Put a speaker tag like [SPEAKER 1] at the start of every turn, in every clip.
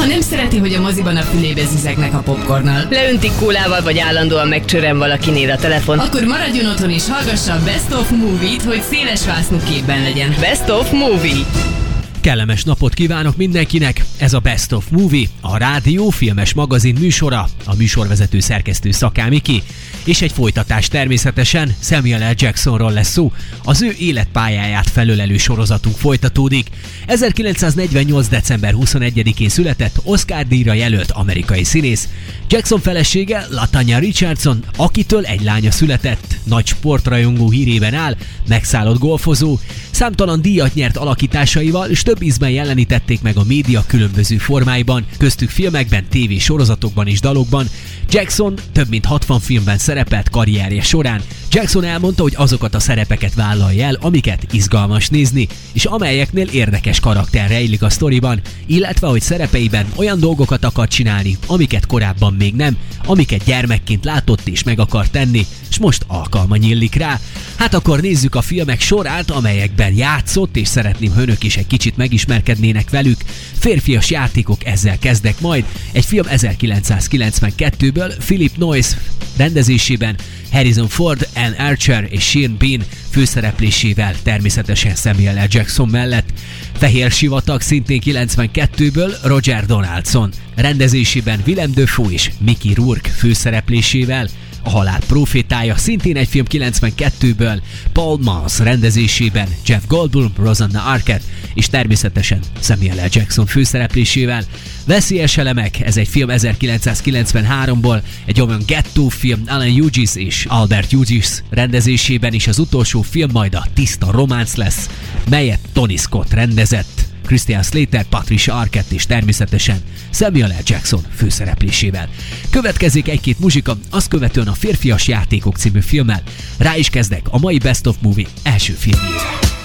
[SPEAKER 1] Ha nem szereti, hogy a moziban a fülébe zizegnek a popcornnal,
[SPEAKER 2] Leöntik kólával, vagy állandóan megcsörem valakinél a telefon.
[SPEAKER 1] akkor maradjon otthon és hallgassa a Best of Movie-t, hogy széles vásznú képben legyen.
[SPEAKER 2] Best of Movie.
[SPEAKER 3] Kellemes napot kívánok mindenkinek! Ez a Best of Movie, a rádió filmes magazin műsora, a műsorvezető szerkesztő szakámiki, és egy folytatás természetesen Samuel L. Jacksonról lesz szó, az ő életpályáját felölelő sorozatunk folytatódik. 1948. december 21-én született Oscar díjra jelölt amerikai színész, Jackson felesége Latanya Richardson, akitől egy lánya született, nagy sportrajongó hírében áll, megszállott golfozó, számtalan díjat nyert alakításaival, és több ízben jelenítették meg a média különböző formáiban, köztük filmekben, TV sorozatokban és dalokban. Jackson több mint 60 filmben szerepelt karrierje során. Jackson elmondta, hogy azokat a szerepeket vállalja el, amiket izgalmas nézni, és amelyeknél érdekes karakter rejlik a sztoriban, illetve hogy szerepeiben olyan dolgokat akar csinálni, amiket korábban még nem, amiket gyermekként látott és meg akar tenni, és most alkalma nyílik rá. Hát akkor nézzük a filmek sorát, amelyekben játszott, és szeretném, hogy önök is egy kicsit megismerkednének velük. Férfias játékok ezzel kezdek majd. Egy film 1992-ből Philip Noyce rendezésében Harrison Ford, Ann Archer és Sean Bean főszereplésével természetesen Samuel L. Jackson mellett. Fehér sivatag szintén 92-ből Roger Donaldson rendezésében Willem Dafoe és Mickey Rourke főszereplésével. A halál profétája szintén egy film 92-ből, Paul Mans rendezésében Jeff Goldblum, Rosanna Arquette és természetesen Samuel L. Jackson főszereplésével. Veszélyes elemek, ez egy film 1993-ból, egy olyan gettó film Alan Hughes és Albert Hughes rendezésében is az utolsó film majd a tiszta románc lesz, melyet Tony Scott rendezett. Christian Slater, Patricia Arquette és természetesen Samuel L. Jackson főszereplésével. Következik egy-két muzsika, azt követően a Férfias Játékok című filmmel. Rá is kezdek a mai Best of Movie első filmjére.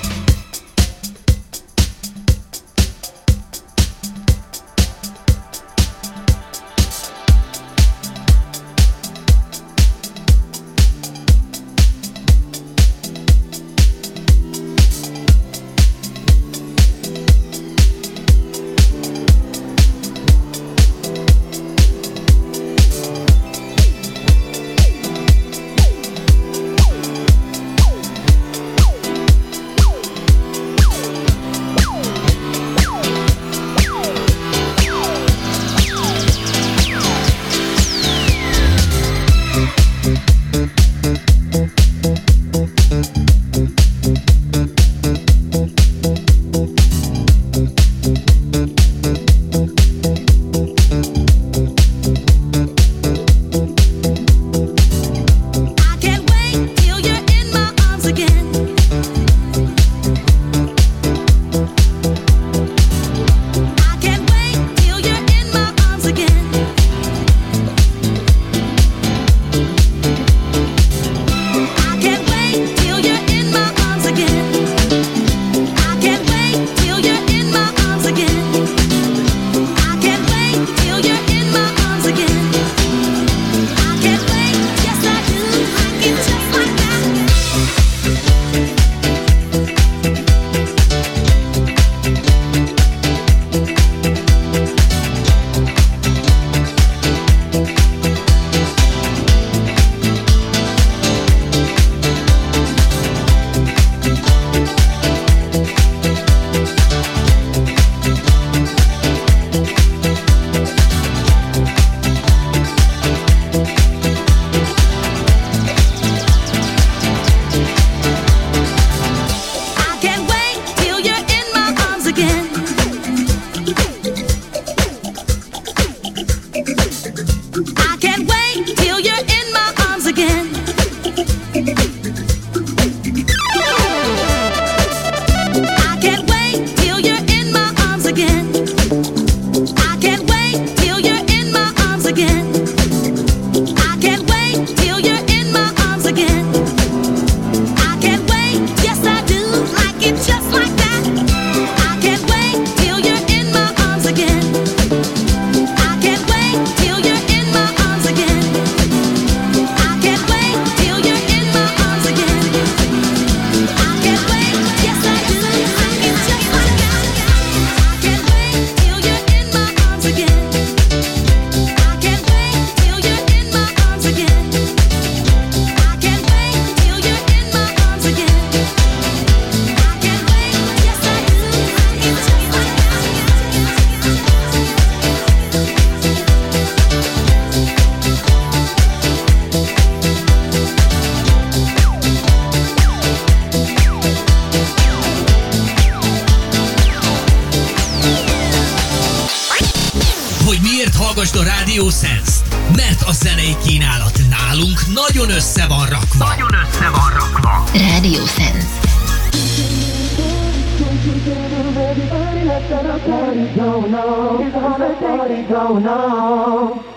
[SPEAKER 3] Radio Sense-t, mert a zenei kínálat nálunk nagyon össze van rakva. Nagyon össze van rakva.
[SPEAKER 4] Radio Sense.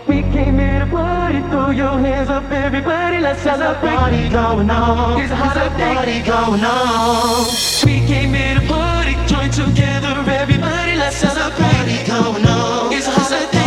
[SPEAKER 5] We came here to party, throw your hands up, everybody, let's celebrate. Party going on, it's a party going on. We came here to party, join together, everybody, let's celebrate. Party going on, it's a party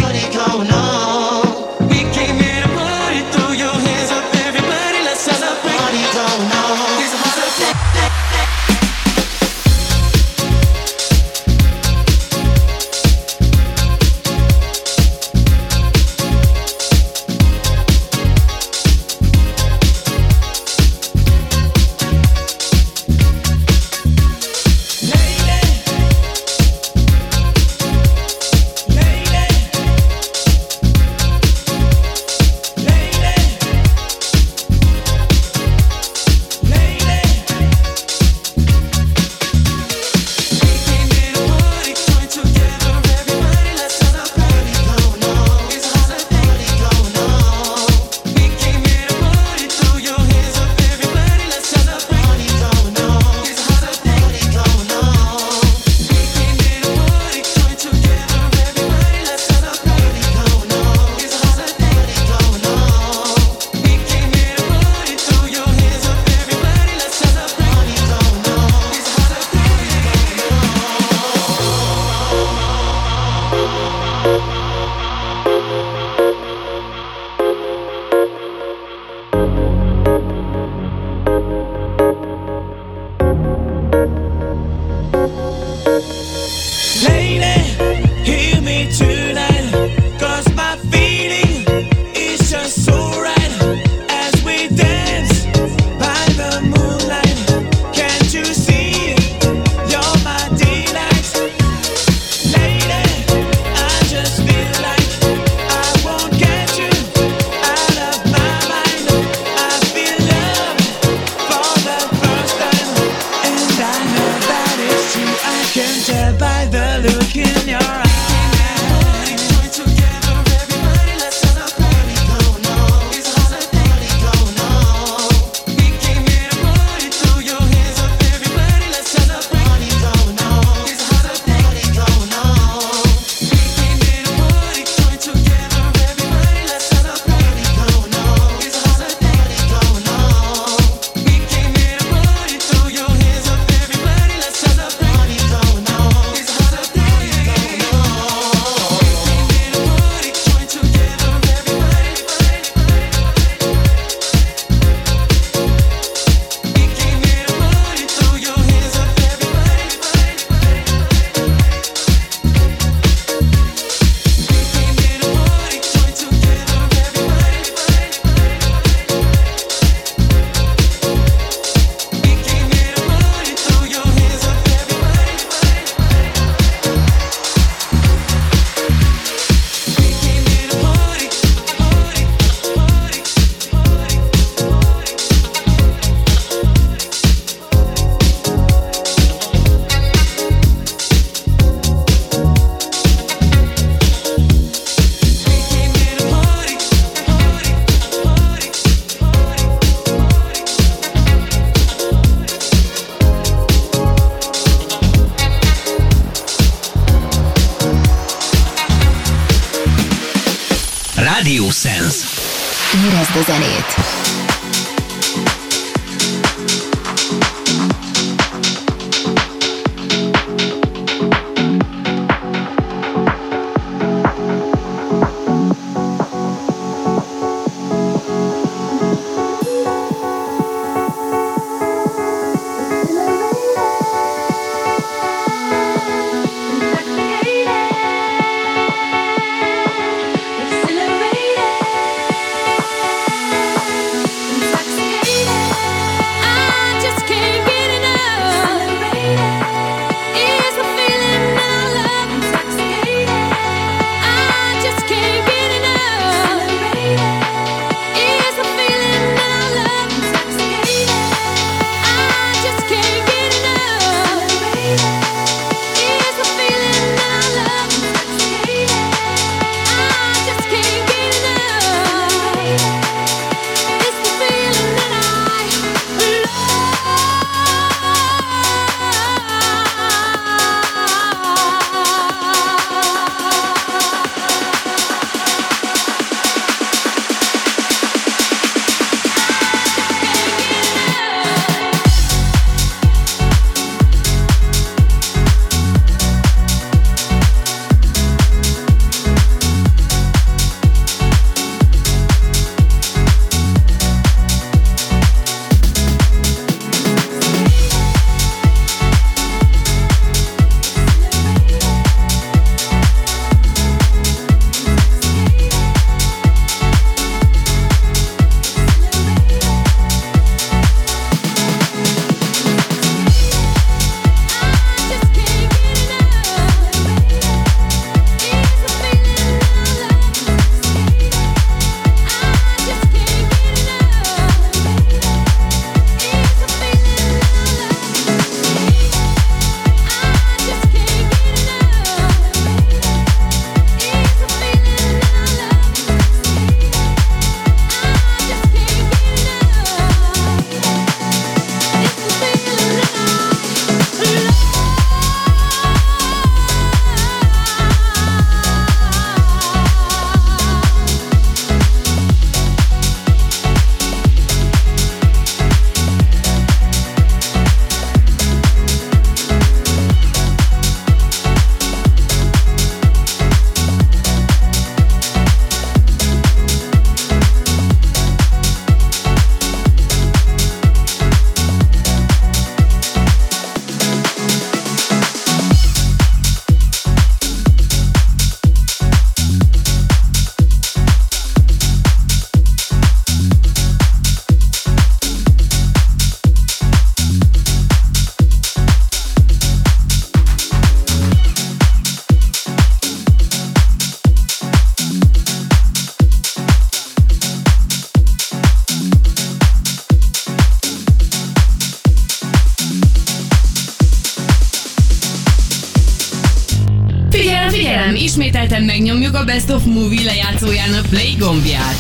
[SPEAKER 5] a
[SPEAKER 1] Best of Movie lejátszójának play gombját.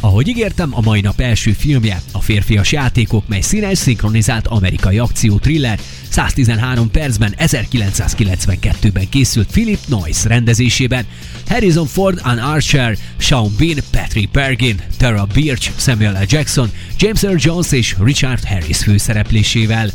[SPEAKER 3] Ahogy ígértem, a mai nap első filmje a Férfias játékok, mely színes, szinkronizált amerikai akció thriller, 113 percben 1992-ben készült Philip Noyce rendezésében. Harrison Ford, Ann Archer, Sean Bean, Patrick Bergin, Tara Birch, Samuel L. Jackson, James Earl Jones és Richard Harris főszereplésével.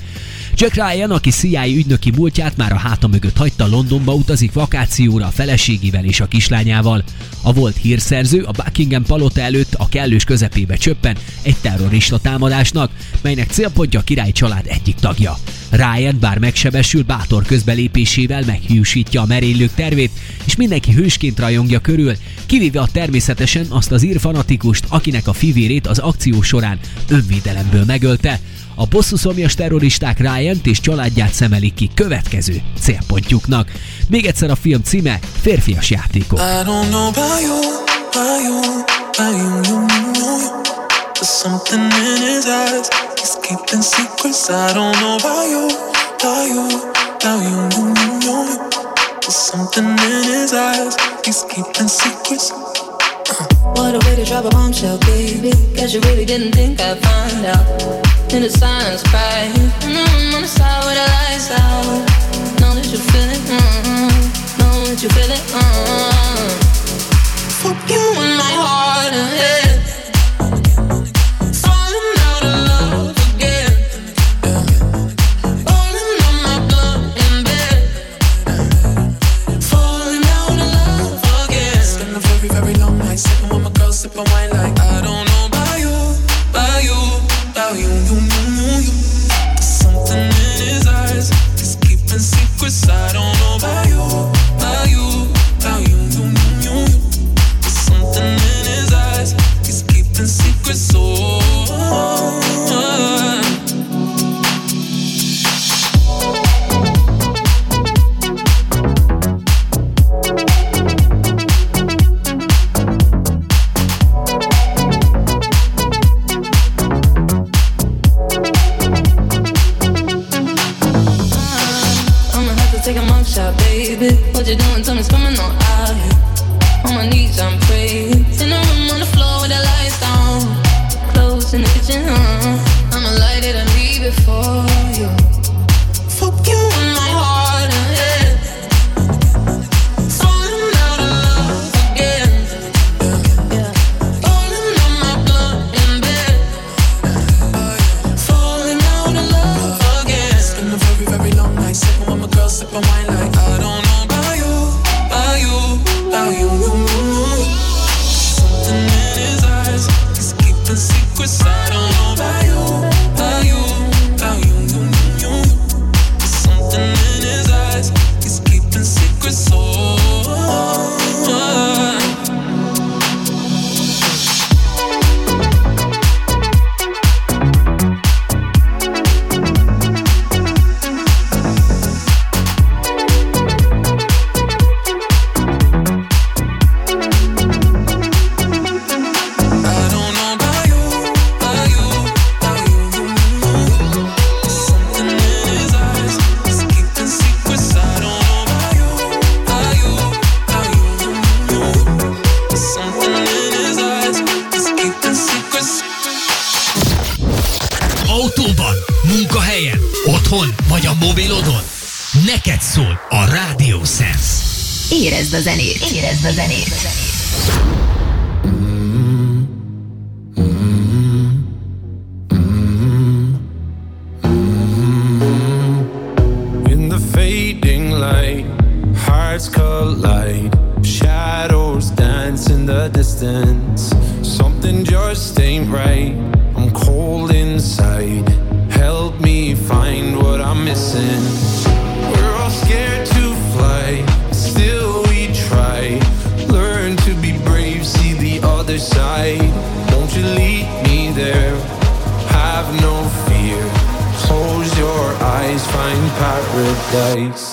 [SPEAKER 3] Jack Ryan, aki CIA ügynöki múltját már a háta mögött hagyta, Londonba utazik vakációra a feleségével és a kislányával. A volt hírszerző a Buckingham palota előtt a kellős közepébe csöppen egy terrorista támadásnak, melynek célpontja a király család egyik tagja. Ryan bár megsebesül, bátor közbelépésével meghiúsítja a merénylők tervét, és mindenki hősként rajongja körül, kivéve a természetesen azt az ír fanatikust, akinek a fivérét az akció során önvédelemből megölte. A bosszúszomjas terroristák ryan és családját szemelik ki következő célpontjuknak. Még egyszer a film címe Férfias játékok.
[SPEAKER 5] I don't know about you, about you, about you, you, you, you. There's something in his eyes, he's keeping secrets. I don't know about you, about you, about you, you, you, you. There's something in his eyes, he's keeping secrets.
[SPEAKER 6] What a way to drop a bombshell, baby. Guess you really didn't think I'd find out. In the silence, cry. Mm, on the side where the lights out. Know that you feel it. Mm, know that you feel it. Mm. Fuck you in my heart and.
[SPEAKER 7] Paradise.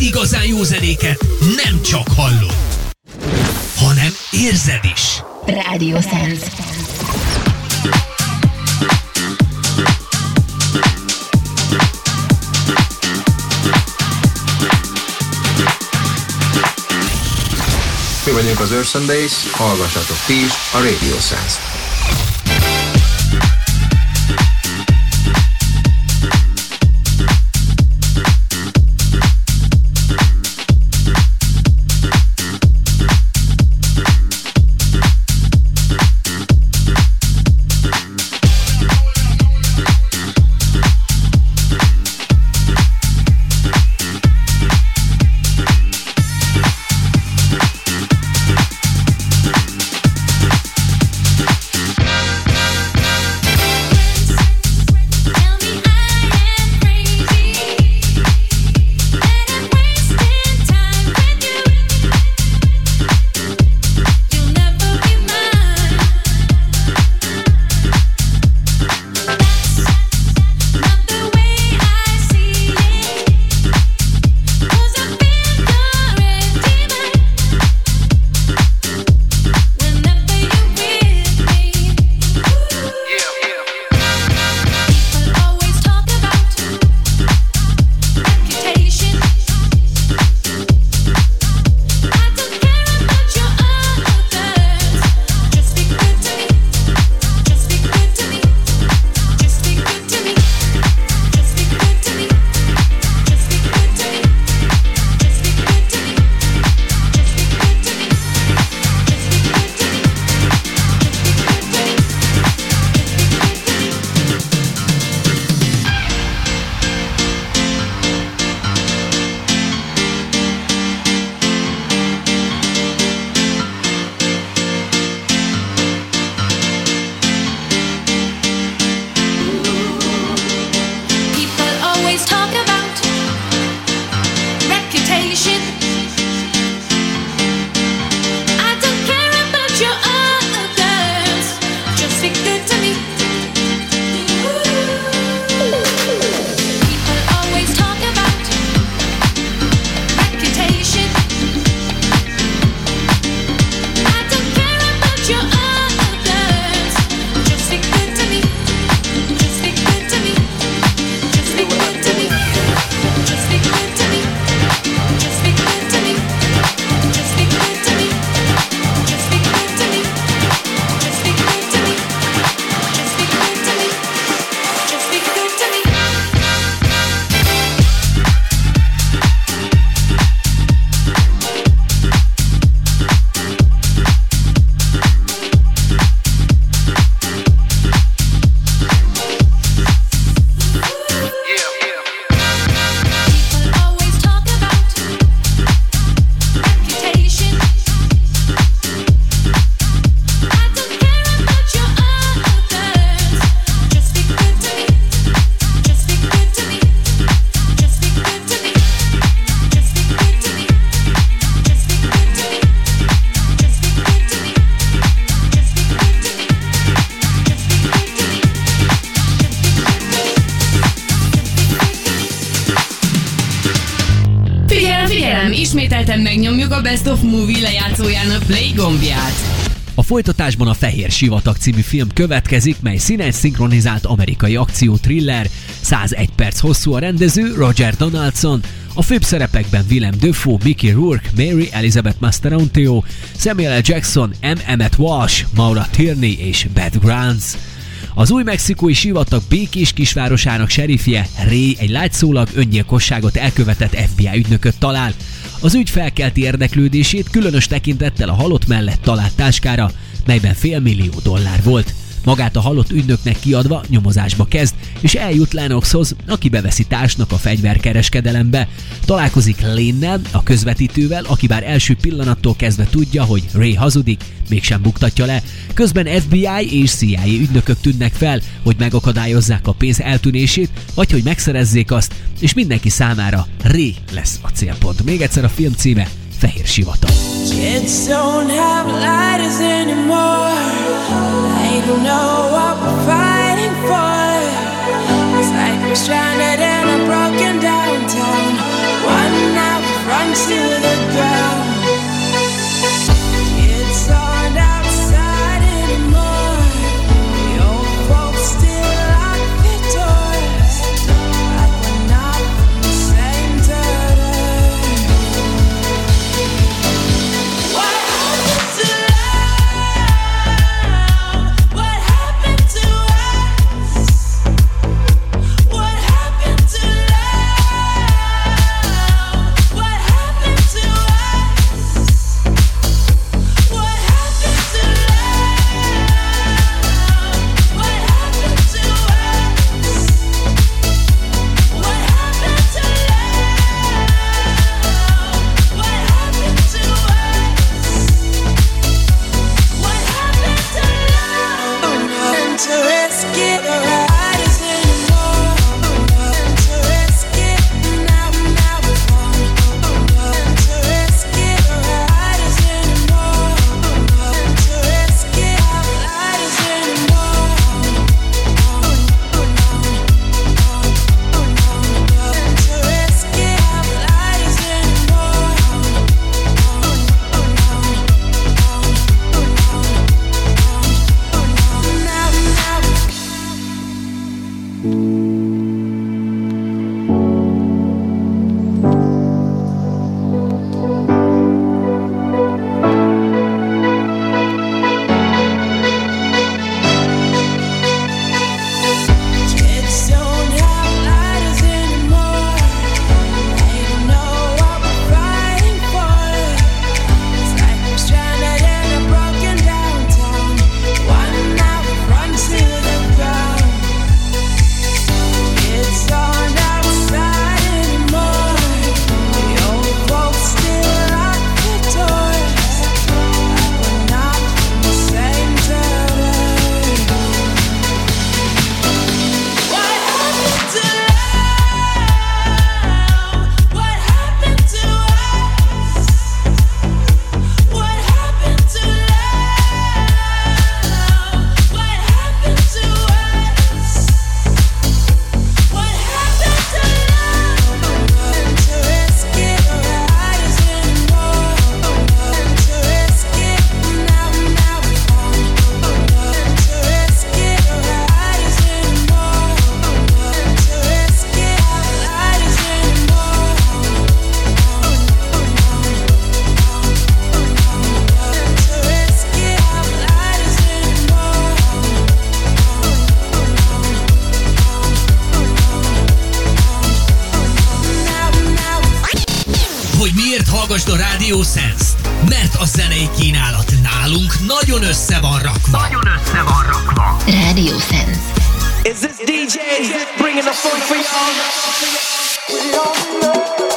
[SPEAKER 3] igazán jó zenéket nem csak hallod, hanem érzed is.
[SPEAKER 4] Radio Sense.
[SPEAKER 8] Mi vagyunk az Earth Sundays, hallgassatok ti is a Radio Sense.
[SPEAKER 1] Gombját.
[SPEAKER 3] A folytatásban a Fehér Sivatag című film következik, mely színes szinkronizált amerikai akció thriller, 101 perc hosszú a rendező Roger Donaldson, a főbb szerepekben Willem Dafoe, Mickey Rourke, Mary Elizabeth Masteronteo, Samuel L. Jackson, M. Emmett Walsh, Maura Tierney és Beth Grants. Az új mexikói sivatag békés kisvárosának serifje Ray egy látszólag öngyilkosságot elkövetett FBI ügynököt talál. Az ügy felkelti érdeklődését különös tekintettel a halott mellett talált táskára, melyben fél millió dollár volt. Magát a halott ügynöknek kiadva nyomozásba kezd, és eljut Lennoxhoz, aki beveszi társnak a fegyverkereskedelembe. Találkozik Lénnel, a közvetítővel, aki bár első pillanattól kezdve tudja, hogy Ray hazudik, mégsem buktatja le. Közben FBI és CIA ügynökök tűnnek fel, hogy megakadályozzák a pénz eltűnését, vagy hogy megszerezzék azt, és mindenki számára Ray lesz a célpont. Még egyszer a film címe Fehér Sivatag.
[SPEAKER 5] Kids don't have lighters anymore. Stranded in a broken downtown. One night we run to the ground. Kids DJ bringing the funk for y'all?
[SPEAKER 7] Swear it's true.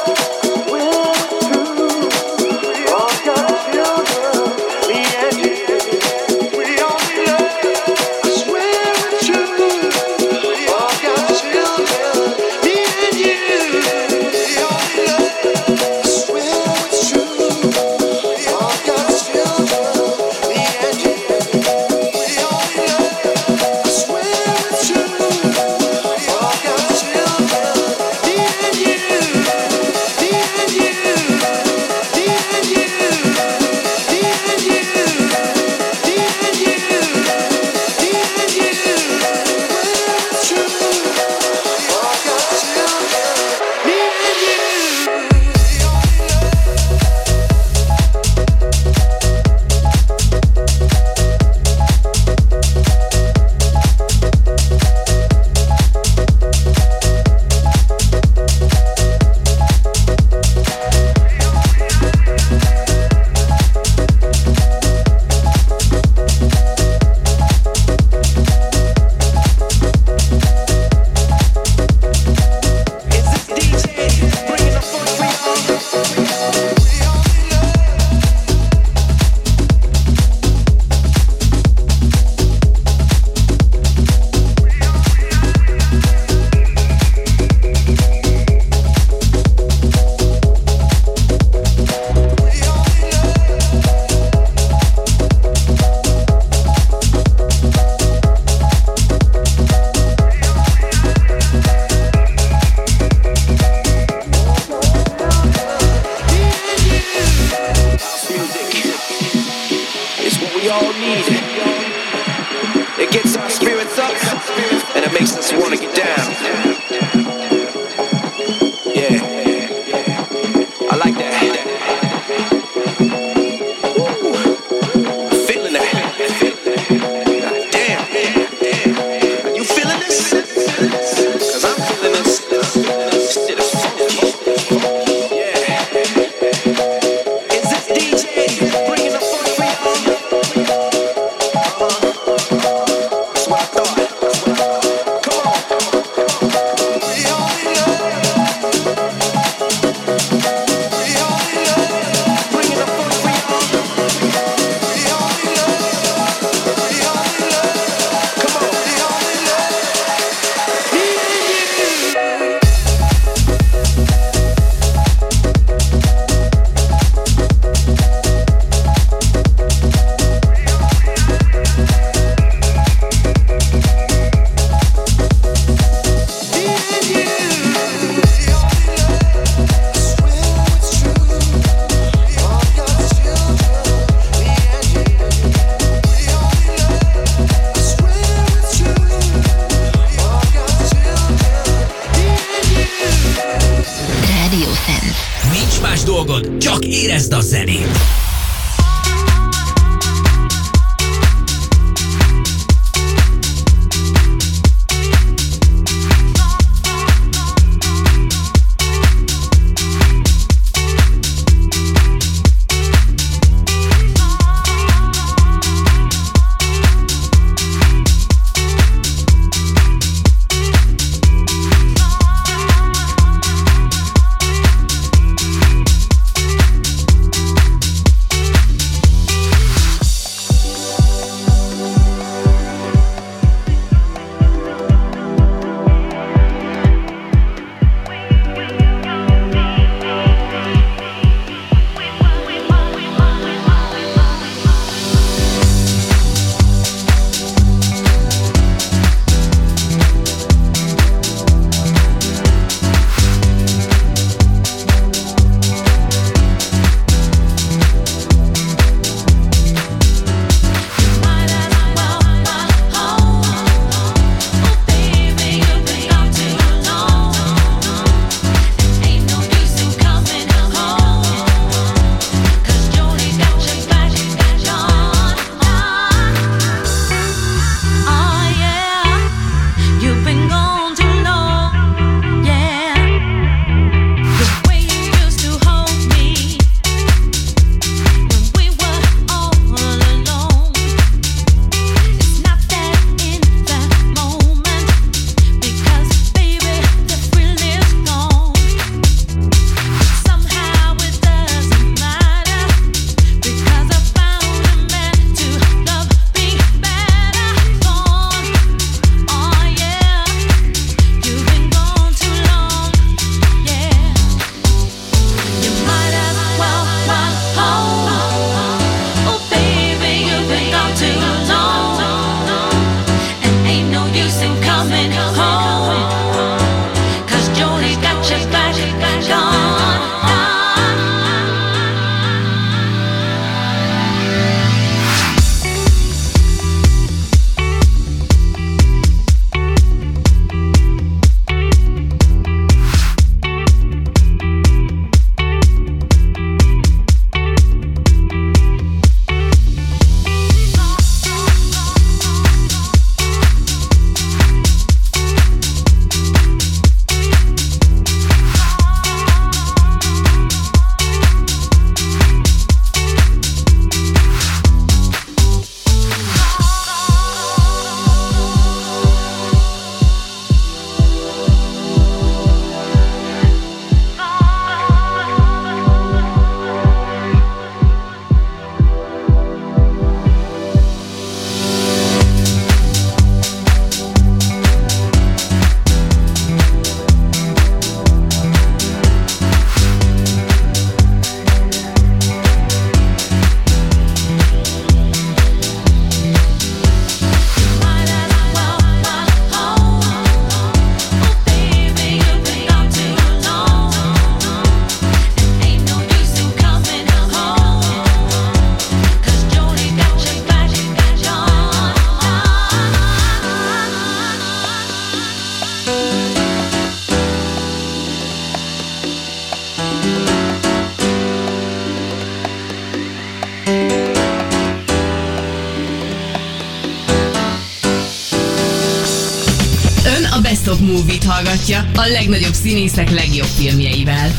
[SPEAKER 1] Of Movie-t hallgatja a legnagyobb színészek legjobb filmjeivel.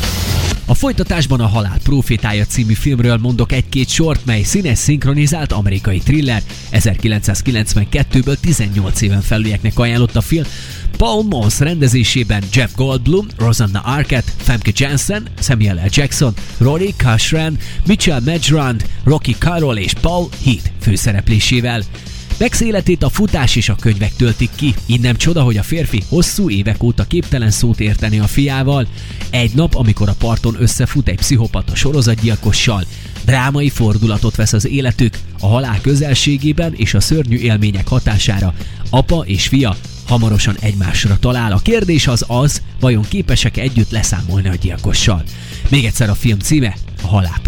[SPEAKER 3] A folytatásban a Halál Profétája című filmről mondok egy-két sort, mely színes szinkronizált amerikai thriller. 1992-ből 18 éven felülieknek ajánlott a film. Paul Mons rendezésében Jeff Goldblum, Rosanna Arquette, Famke Janssen, Samuel L. Jackson, Rory Cushran, Mitchell Medjrand, Rocky Carroll és Paul Heath főszereplésével. Max életét a futás és a könyvek töltik ki. Innen csoda, hogy a férfi hosszú évek óta képtelen szót érteni a fiával. Egy nap, amikor a parton összefut egy pszichopata sorozatgyilkossal, drámai fordulatot vesz az életük, a halál közelségében és a szörnyű élmények hatására apa és fia hamarosan egymásra talál. A kérdés az az, vajon képesek együtt leszámolni a gyilkossal. Még egyszer a film címe, a halál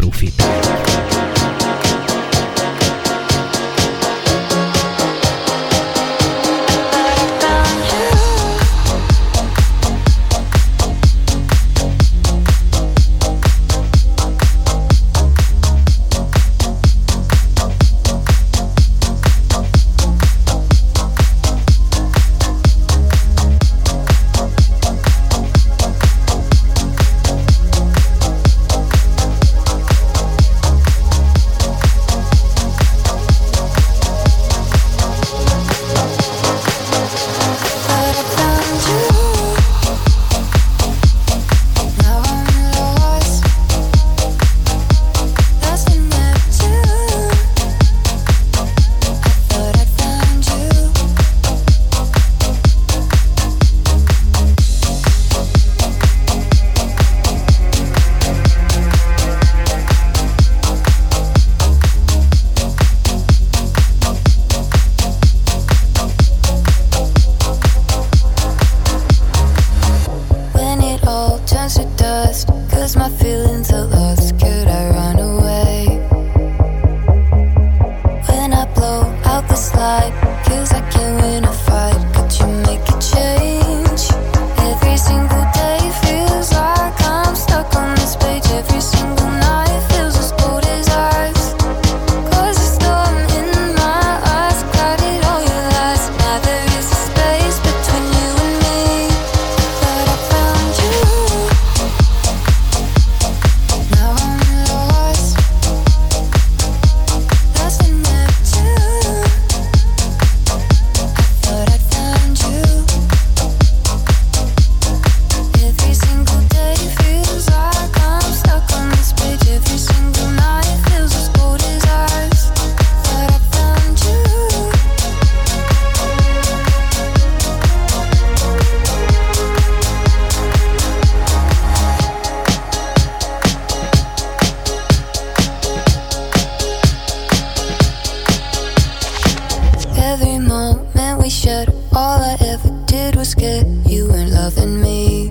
[SPEAKER 9] you in loving me.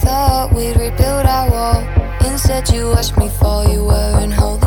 [SPEAKER 9] Thought we'd rebuild our wall. Instead, you watched me fall. You weren't holding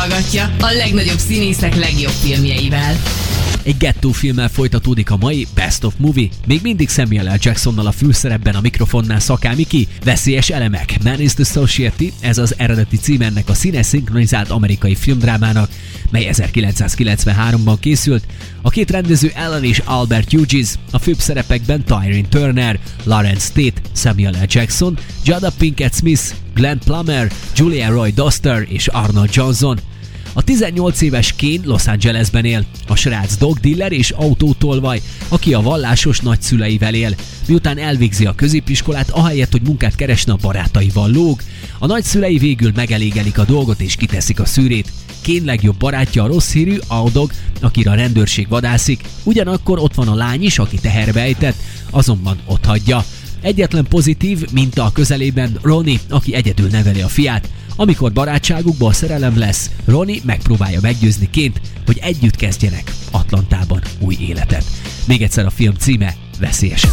[SPEAKER 9] of
[SPEAKER 1] Movie-t hallgatja a legnagyobb színészek legjobb filmjeivel.
[SPEAKER 3] Egy gettó filmmel folytatódik a mai Best of Movie. Még mindig Samuel L. Jacksonnal a fülszerepben a mikrofonnál szakámi ki. Veszélyes elemek. Man is the Society, ez az eredeti cím ennek a színes szinkronizált amerikai filmdrámának, mely 1993-ban készült. A két rendező Ellen és Albert Hughes, a főbb szerepekben Tyrone Turner, Lawrence Tate, Samuel L. Jackson, Jada Pinkett Smith, Glenn Plummer, Julia Roy Doster és Arnold Johnson. A 18 éves Kane Los Angelesben él, a srác dog dealer és autótolvaj, aki a vallásos nagyszüleivel él. Miután elvégzi a középiskolát, ahelyett, hogy munkát keresne a barátaival lóg, a nagyszülei végül megelégelik a dolgot és kiteszik a szűrét. Kén legjobb barátja a rossz hírű Aldog, akire a rendőrség vadászik, ugyanakkor ott van a lány is, aki teherbe ejtett, azonban ott hagyja. Egyetlen pozitív, mint a közelében Ronnie, aki egyedül neveli a fiát. Amikor barátságukban a szerelem lesz, Ronnie megpróbálja meggyőzni ként, hogy együtt kezdjenek Atlantában új életet. Még egyszer a film címe Veszélyes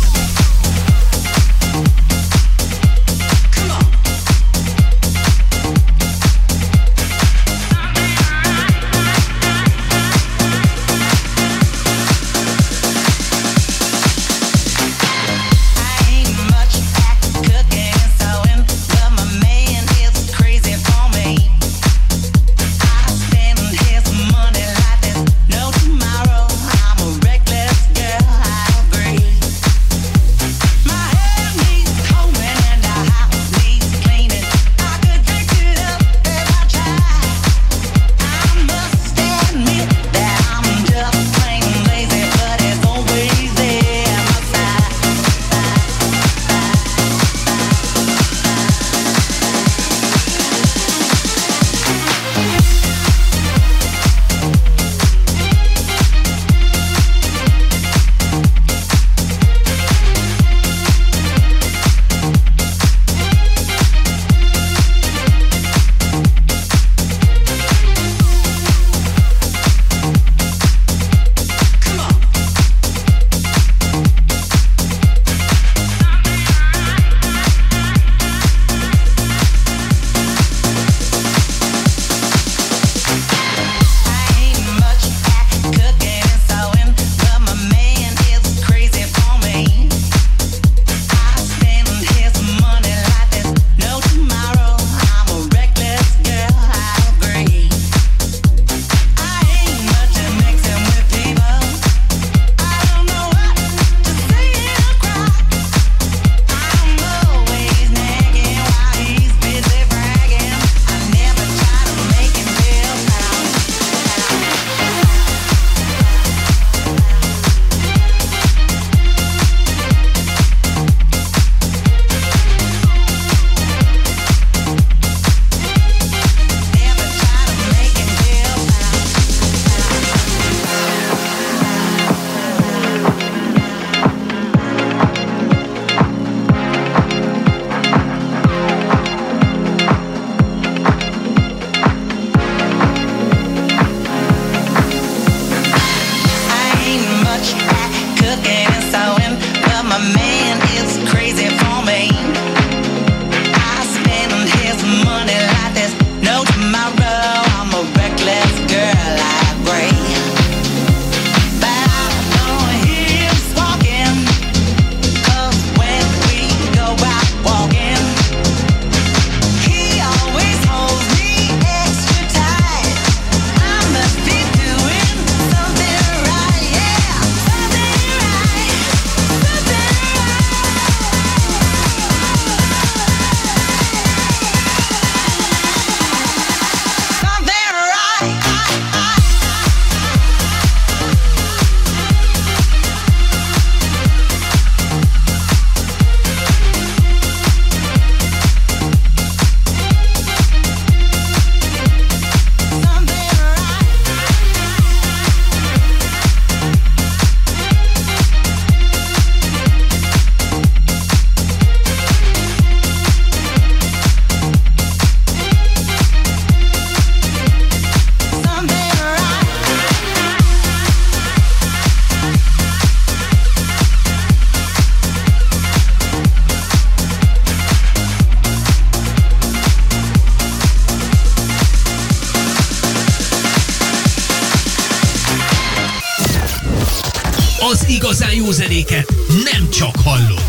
[SPEAKER 3] Az igazán jó zenéket nem csak hallod,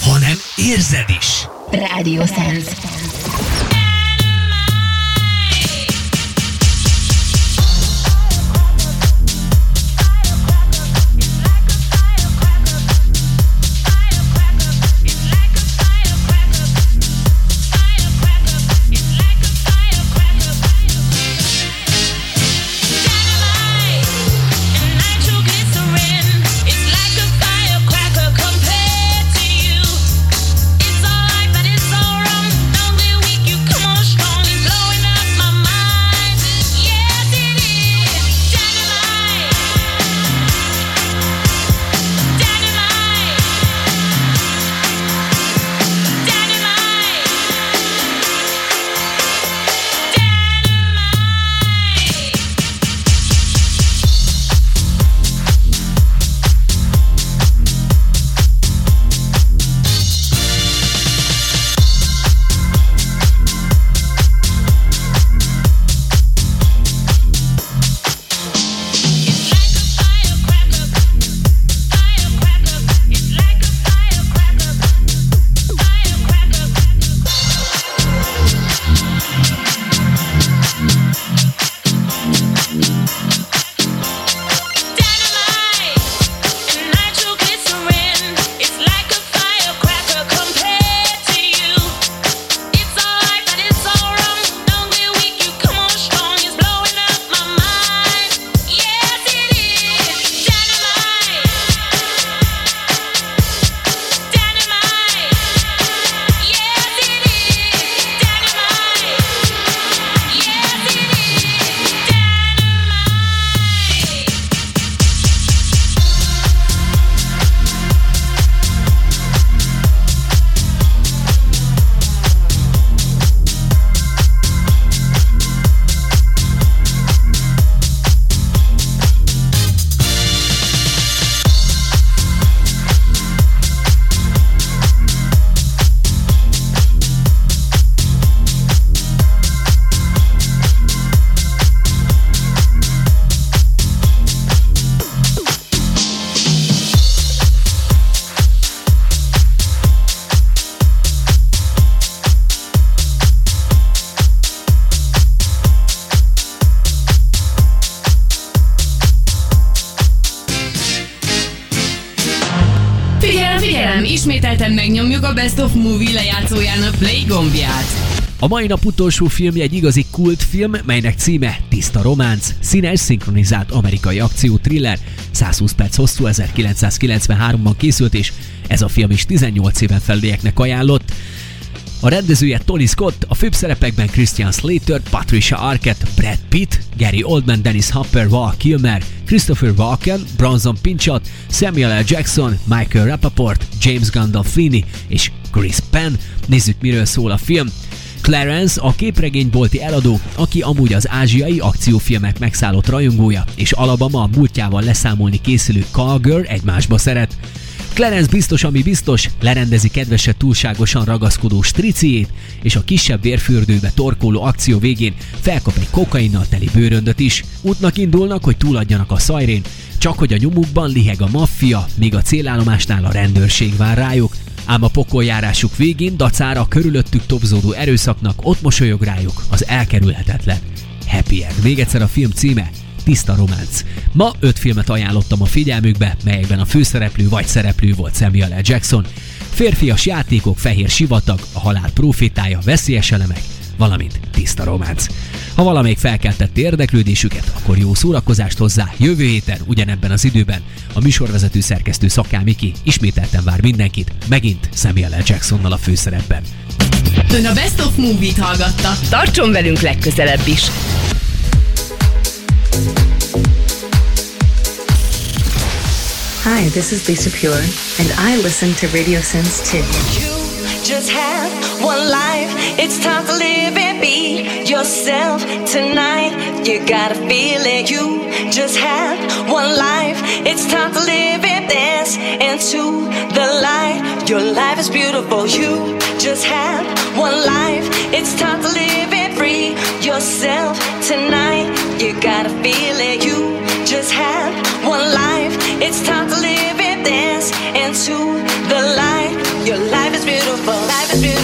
[SPEAKER 3] hanem érzed is.
[SPEAKER 4] Radio Sense.
[SPEAKER 1] A Best of Movie lejátszójának play gombját.
[SPEAKER 3] A mai nap utolsó filmje egy igazi kultfilm, melynek címe Tiszta románc, színes, szinkronizált amerikai akció thriller, 120 perc hosszú, 1993-ban készült, és ez a film is 18 éven felülieknek ajánlott. A rendezője Tony Scott, a főbb szerepekben Christian Slater, Patricia Arquette, Brad Pitt, Gary Oldman, Dennis Hopper, Val Kilmer, Christopher Walken, Bronson Pinchot, Samuel L. Jackson, Michael Rappaport, James Gandolfini és Chris Penn. Nézzük, miről szól a film. Clarence a képregénybolti eladó, aki amúgy az ázsiai akciófilmek megszállott rajongója, és Alabama a múltjával leszámolni készülő Callgirl egymásba szeret. Clarence biztos, ami biztos, lerendezi kedvese túlságosan ragaszkodó striciét, és a kisebb vérfürdőbe torkoló akció végén felkap egy kokainnal teli bőröndöt is. Útnak indulnak, hogy túladjanak a szajrén, csak hogy a nyomukban liheg a maffia, míg a célállomásnál a rendőrség vár rájuk, ám a pokoljárásuk végén dacára körülöttük topzódó erőszaknak ott mosolyog rájuk az elkerülhetetlen Happy End. Még egyszer a film címe Tiszta románc. Ma öt filmet ajánlottam a figyelmükbe, melyekben a főszereplő vagy szereplő volt Samuel L. Jackson, férfias játékok, fehér sivatag, a halál profétája, veszélyes elemek, valamint tiszta románc. Ha valamelyik felkeltette érdeklődésüket, akkor jó szórakozást hozzá. Jövő héten, ugyanebben az időben a műsorvezető szerkesztő Szaká Miki ismételten vár mindenkit, megint Samuel L. Jacksonnal a főszerepben.
[SPEAKER 1] Ön a Best of Movie-t hallgatta.
[SPEAKER 2] Tartson velünk legközelebb is.
[SPEAKER 10] Hi, this is Lisa Pure, and I listen to Radio Sense too
[SPEAKER 6] just have one life. It's time to live and be yourself tonight. You gotta feel it. You just have one life. It's time to live and dance into the light. Your life is beautiful. You just have one life. It's time to live and free yourself tonight. You gotta feel it. You just have one life.
[SPEAKER 3] It's time to live and dance into the light beautiful. Life is beautiful.